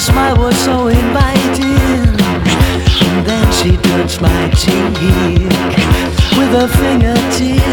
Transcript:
smile was so inviting. And then she touched my cheek with her fingertip.